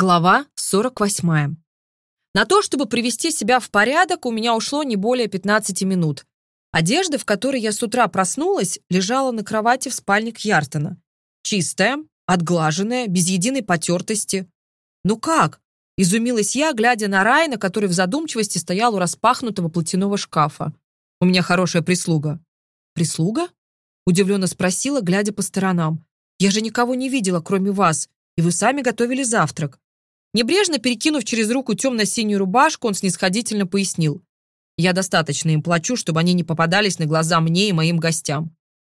Глава 48. На то, чтобы привести себя в порядок, у меня ушло не более 15 минут. Одежда, в которой я с утра проснулась, лежала на кровати в спальне Кьяртона. Чистая, отглаженная, без единой потертости. «Ну как?» – изумилась я, глядя на Райна, который в задумчивости стоял у распахнутого платяного шкафа. «У меня хорошая прислуга». «Прислуга?» – удивленно спросила, глядя по сторонам. «Я же никого не видела, кроме вас и вы сами готовили завтрак. Небрежно перекинув через руку темно-синюю рубашку, он снисходительно пояснил. «Я достаточно им плачу, чтобы они не попадались на глаза мне и моим гостям».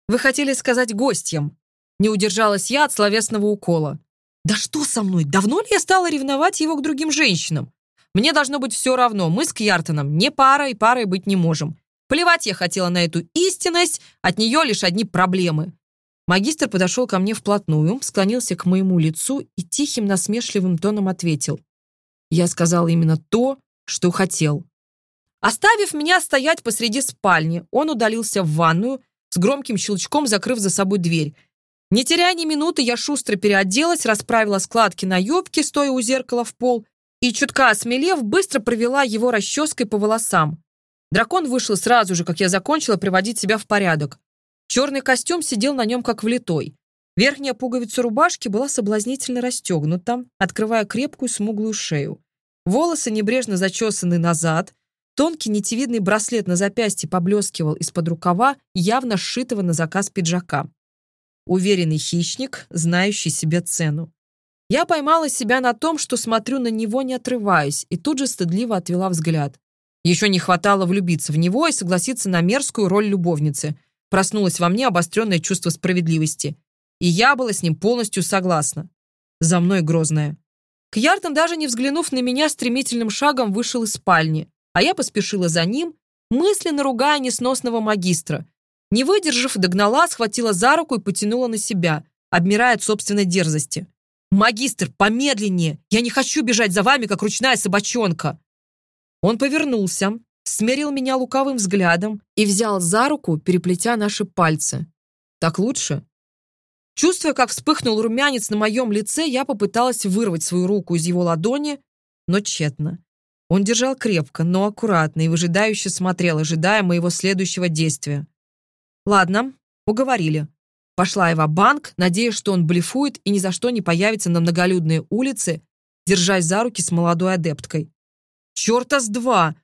«Вы хотели сказать гостям?» Не удержалась я от словесного укола. «Да что со мной? Давно ли я стала ревновать его к другим женщинам? Мне должно быть все равно. Мы с Кьяртоном не пара и парой быть не можем. Плевать я хотела на эту истинность, от нее лишь одни проблемы. Магистр подошел ко мне вплотную, склонился к моему лицу и тихим насмешливым тоном ответил. Я сказал именно то, что хотел. Оставив меня стоять посреди спальни, он удалился в ванную, с громким щелчком закрыв за собой дверь. Не теряя ни минуты, я шустро переоделась, расправила складки на юбке, стоя у зеркала в пол, и, чутка осмелев, быстро провела его расческой по волосам. Дракон вышел сразу же, как я закончила приводить себя в порядок. Черный костюм сидел на нем как влитой. Верхняя пуговица рубашки была соблазнительно расстегнута, открывая крепкую смуглую шею. Волосы небрежно зачесаны назад, тонкий нитевидный браслет на запястье поблескивал из-под рукава, явно сшитого на заказ пиджака. Уверенный хищник, знающий себе цену. Я поймала себя на том, что смотрю на него, не отрываясь, и тут же стыдливо отвела взгляд. Еще не хватало влюбиться в него и согласиться на мерзкую роль любовницы – Проснулось во мне обостренное чувство справедливости. И я была с ним полностью согласна. За мной грозная. Кьяртон, даже не взглянув на меня, стремительным шагом вышел из спальни, а я поспешила за ним, мысленно ругая несносного магистра. Не выдержав, догнала, схватила за руку и потянула на себя, обмирая от собственной дерзости. «Магистр, помедленнее! Я не хочу бежать за вами, как ручная собачонка!» Он повернулся, смерил меня лукавым взглядом и взял за руку, переплетя наши пальцы. «Так лучше?» Чувствуя, как вспыхнул румянец на моем лице, я попыталась вырвать свою руку из его ладони, но тщетно. Он держал крепко, но аккуратно и выжидающе смотрел, ожидая моего следующего действия. «Ладно, уговорили». Пошла его банк надеясь, что он блефует и ни за что не появится на многолюдной улице, держась за руки с молодой адепткой. «Черта с два!»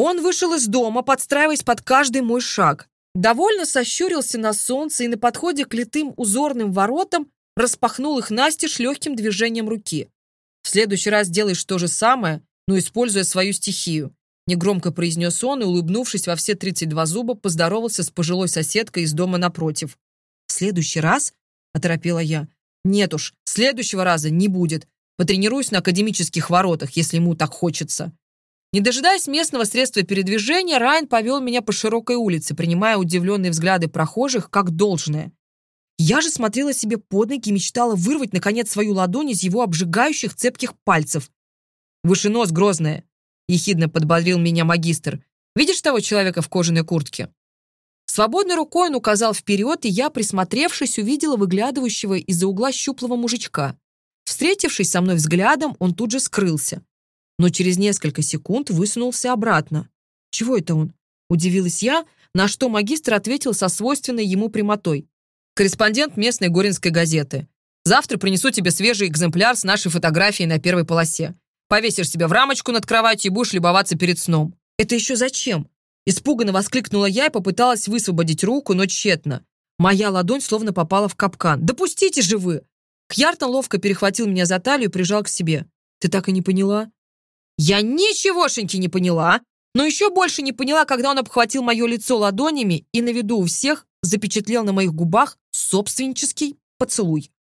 Он вышел из дома, подстраиваясь под каждый мой шаг. Довольно сощурился на солнце и на подходе к литым узорным воротам распахнул их настежь легким движением руки. «В следующий раз делаешь то же самое, но используя свою стихию», негромко произнес он и, улыбнувшись во все 32 зуба, поздоровался с пожилой соседкой из дома напротив. «В следующий раз?» – оторопела я. «Нет уж, следующего раза не будет. Потренируюсь на академических воротах, если ему так хочется». Не дожидаясь местного средства передвижения, Райан повел меня по широкой улице, принимая удивленные взгляды прохожих как должное. Я же смотрела себе под ноги и мечтала вырвать, наконец, свою ладонь из его обжигающих цепких пальцев. «Выше нос, грозная!» — ехидно подбодрил меня магистр. «Видишь того человека в кожаной куртке?» Свободной рукой он указал вперед, и я, присмотревшись, увидела выглядывающего из-за угла щуплого мужичка. Встретившись со мной но через несколько секунд высунулся обратно. «Чего это он?» – удивилась я, на что магистр ответил со свойственной ему прямотой. «Корреспондент местной Горинской газеты. Завтра принесу тебе свежий экземпляр с нашей фотографией на первой полосе. Повесишь себя в рамочку над кроватью и будешь любоваться перед сном». «Это еще зачем?» Испуганно воскликнула я и попыталась высвободить руку, но тщетно. Моя ладонь словно попала в капкан. «Допустите же вы!» Кьяртон ловко перехватил меня за талию и прижал к себе. «Ты так и не поняла?» Я ничегошеньки не поняла, но еще больше не поняла, когда он обхватил мое лицо ладонями и на виду у всех запечатлел на моих губах собственнический поцелуй.